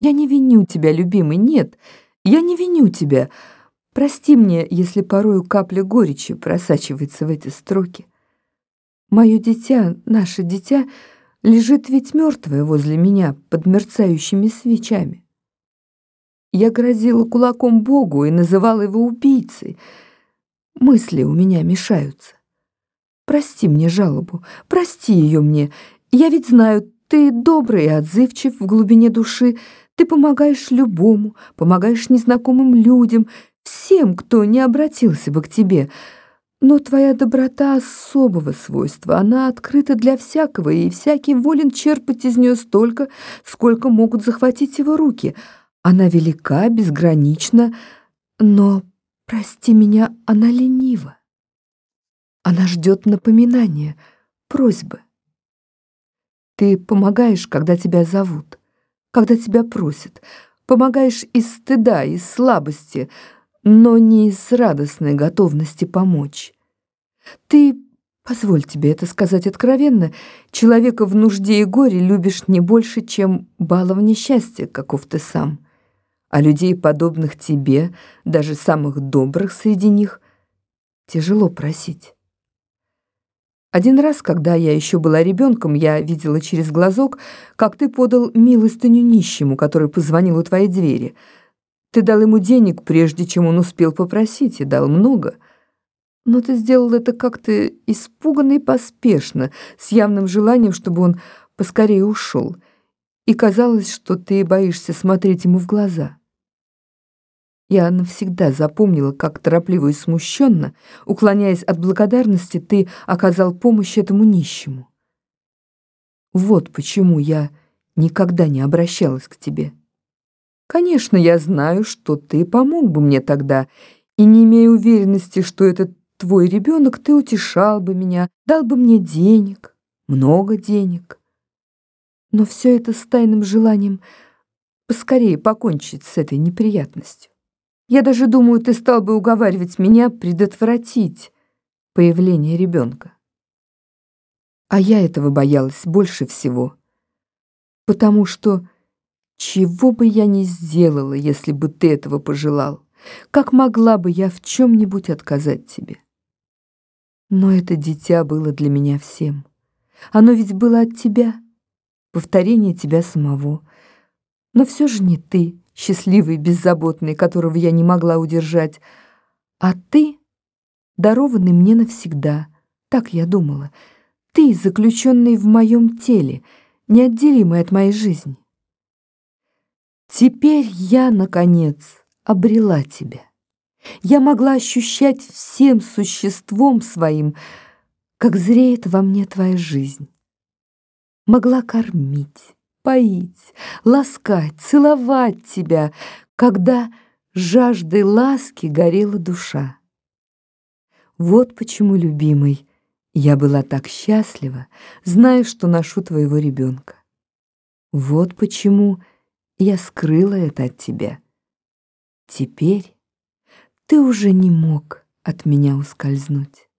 Я не виню тебя, любимый, нет, я не виню тебя. Прости мне, если порою капля горечи просачивается в эти строки. Мое дитя, наше дитя, лежит ведь мертвое возле меня под мерцающими свечами. Я грозила кулаком Богу и называла его убийцей. Мысли у меня мешаются. Прости мне жалобу, прости ее мне. Я ведь знаю, ты добрый и отзывчив в глубине души. Ты помогаешь любому, помогаешь незнакомым людям, всем, кто не обратился бы к тебе. Но твоя доброта особого свойства, она открыта для всякого, и всякий волен черпать из нее столько, сколько могут захватить его руки. Она велика, безгранична, но, прости меня, она ленива. Она ждет напоминания, просьбы. Ты помогаешь, когда тебя зовут, когда тебя просят, помогаешь из стыда, из слабости, но не из радостной готовности помочь. Ты, позволь тебе это сказать откровенно, человека в нужде и горе любишь не больше, чем баловне счастья, каков ты сам. А людей, подобных тебе, даже самых добрых среди них, тяжело просить. Один раз, когда я еще была ребенком, я видела через глазок, как ты подал милостыню нищему, который позвонил у твоей двери — ты дал ему денег, прежде чем он успел попросить, и дал много. Но ты сделал это как-то испуганно и поспешно, с явным желанием, чтобы он поскорее ушел. И казалось, что ты боишься смотреть ему в глаза. Я навсегда запомнила, как торопливо и смущенно, уклоняясь от благодарности, ты оказал помощь этому нищему. Вот почему я никогда не обращалась к тебе. Конечно, я знаю, что ты помог бы мне тогда, и не имея уверенности, что это твой ребенок, ты утешал бы меня, дал бы мне денег, много денег. Но все это с тайным желанием поскорее покончить с этой неприятностью. Я даже думаю, ты стал бы уговаривать меня предотвратить появление ребенка. А я этого боялась больше всего, потому что чего бы я ни сделала, если бы ты этого пожелал? Как могла бы я в чем-нибудь отказать тебе? Но это дитя было для меня всем. Оно ведь было от тебя, повторение тебя самого. Но все же не ты, счастливый, беззаботный, которого я не могла удержать, а ты, дарованный мне навсегда, так я думала, ты, заключенный в моем теле, неотделимый от моей жизни. Теперь я, наконец, обрела тебя. Я могла ощущать всем существом своим, как зреет во мне твоя жизнь. Могла кормить, поить, ласкать, целовать тебя, когда жаждой ласки горела душа. Вот почему, любимый, я была так счастлива, зная, что ношу твоего ребенка. Вот почему я скрыла это от тебя. Теперь ты уже не мог от меня ускользнуть.